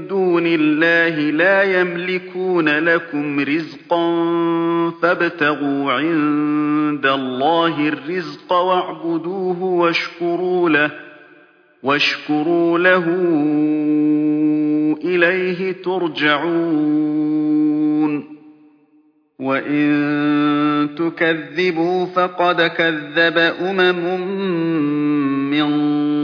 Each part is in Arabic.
دُونِ اللَّهِ لَا يَمْلِكُونَ لَكُمْ رِزْقًا فَابْتَغُوا عِندَ اللَّهِ الرِّزْقَ وَاعْبُدُوهُ وَاشْكُرُوا لَهُ إِلَيْهِ تُرْجَعُونَ. وَإِن تُكَذِّبُوا فَقَدْ كَذَّبَ أُمَمٌ مِّن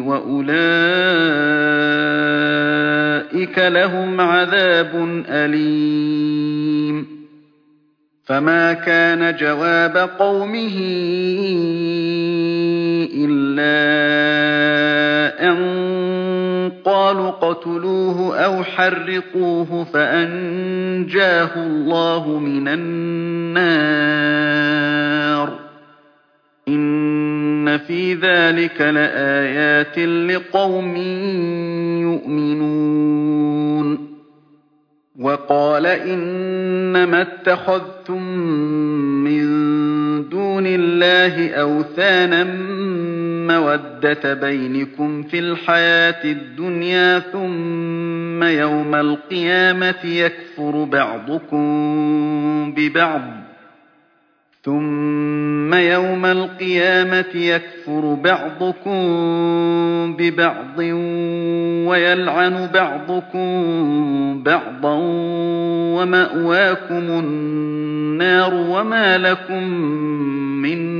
وَأُولَٰئِكَ لَهُمْ عَذَابٌ أَلِيمٌ. فَمَا كَانَ جَوَابَ قَوْمِهِ إِلَّا أَن قَالُوا اقْتُلُوهُ أَوْ حَرِّقُوهُ فَأَنجَاهُ اللَّهُ مِنَ النَّارِ ۚ. إِنَّ فِي ذَٰلِكَ لَآيَاتٍ لِّقَوْمٍ يُؤْمِنُونَ. وَقَالَ إِنَّمَا اتَّخَذْتُم مِّن دُونِ اللَّهِ أَوْثَانًا مَّوَدَّةَ بَيْنِكُمْ فِي الْحَيَاةِ الدُّنْيَا ثُمَّ يَوْمَ الْقِيَامَةِ يَكْفُرُ بَعْضُكُم بِبَعْضٍ وَيَلْعَنُ بَعْضُكُم بَعْضًا وَمَأْوَاكُمُ النَّارُ وَمَا لَكُم مِّن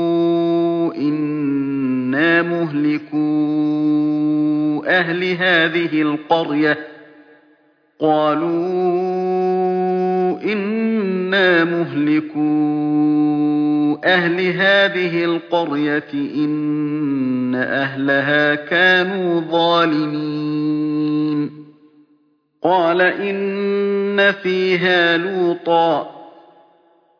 إنا مهلكو أهل هذه القرية قالوا إنا مهلكو أهل هذه القرية إن أهلها كانوا ظالمين قال إن فيها لوطا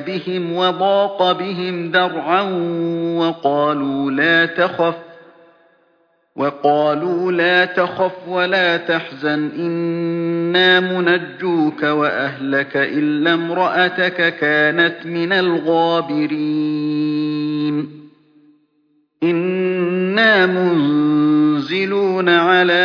بهم وضاق بهم ذرعا وقالوا لا تخف وقالوا لا تخف ولا تحزن إنا منجوك وأهلك إلا امرأتك كانت من الغابرين إنا منزلون على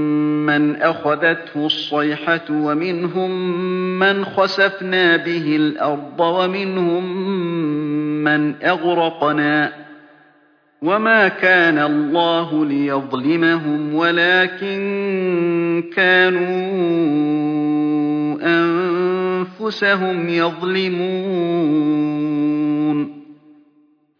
من أخذته الصيحة ومنهم من خسفنا به الأرض ومنهم من أغرقنا وما كان الله ليظلمهم ولكن كانوا أنفسهم يظلمون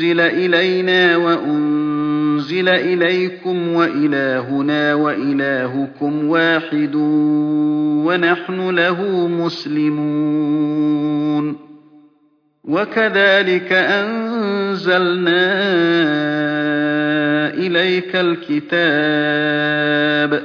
أُنزِلَ إِلَيْنَا وَأُنزِلَ إِلَيْكُمْ وَإِلَٰهُنَا وَإِلَٰهُكُمْ وَاحِدٌ وَنَحْنُ لَهُ مُسْلِمُونَ. وَكَذَٰلِكَ أَنزَلْنَا إِلَيْكَ الْكِتَابَ ۚ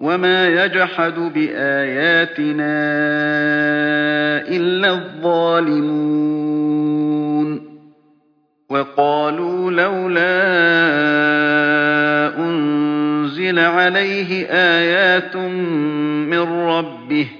وَمَا يَجْحَدُ بِآيَاتِنَا إِلَّا الظَّالِمُونَ وَقَالُوا لَوْلَا أُنزِلَ عَلَيْهِ آيَاتٌ مِّن رَّبِّهِ ۖ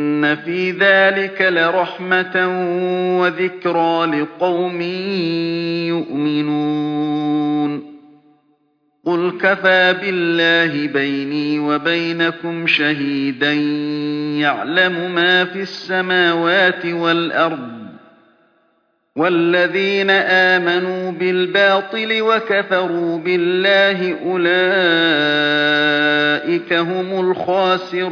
فِي ذَٰلِكَ لَرَحْمَةً وَذِكْرَىٰ لِقَوْمٍ يُؤْمِنُونَ قُلْ كَفَىٰ بِاللَّهِ بَيْنِي وَبَيْنَكُمْ شَهِيدًا يَعْلَمُ مَا فِي السَّمَاوَاتِ وَالْأَرْضِ ۗ وَالَّذِينَ آمَنُوا بِالْبَاطِلِ وَكَفَرُوا بِاللَّهِ أُولَٰئِكَ هُمُ الْخَاسِرُونَ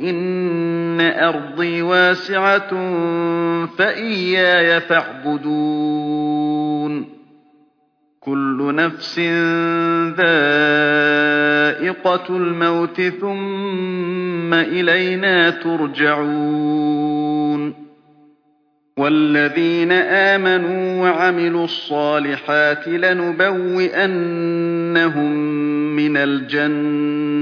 إِنَّ أَرْضِي وَاسِعَةٌ فَإِيَّايَ فَاعْبُدُونِ كُلُّ نَفْسٍ ذَائِقَةُ الْمَوْتِ ثُمَّ إِلَيْنَا تُرْجَعُونَ وَالَّذِينَ آمَنُوا وَعَمِلُوا الصَّالِحَاتِ لَنُبَوِّئَنَّهُم مِّنَ الْجَنَّةِ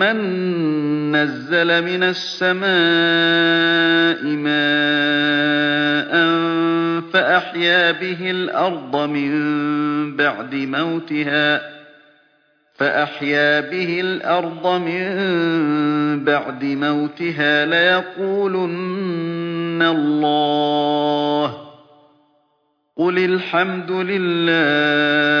من نزل من السماء ماء فأحيا به الأرض من بعد موتها فأحيا به الأرض من بعد موتها ليقولن الله قل الحمد لله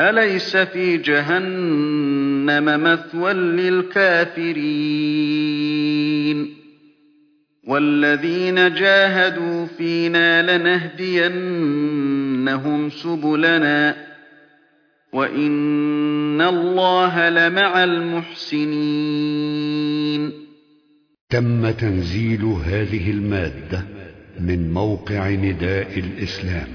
أليس في جهنم مثوى للكافرين؟ والذين جاهدوا فينا لنهدينهم سبلنا وإن الله لمع المحسنين. تم تنزيل هذه المادة من موقع نداء الإسلام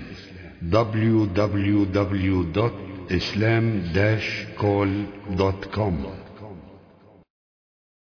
www.islam-call.com